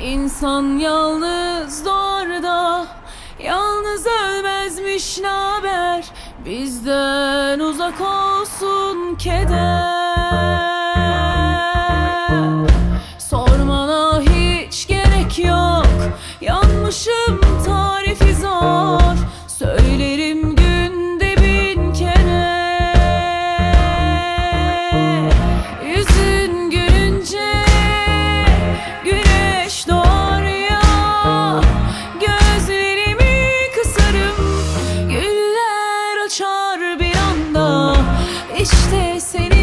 İnsan yalnız doğar Yalnız ölmezmiş naber? Bizden uzak olsun keder. işte seni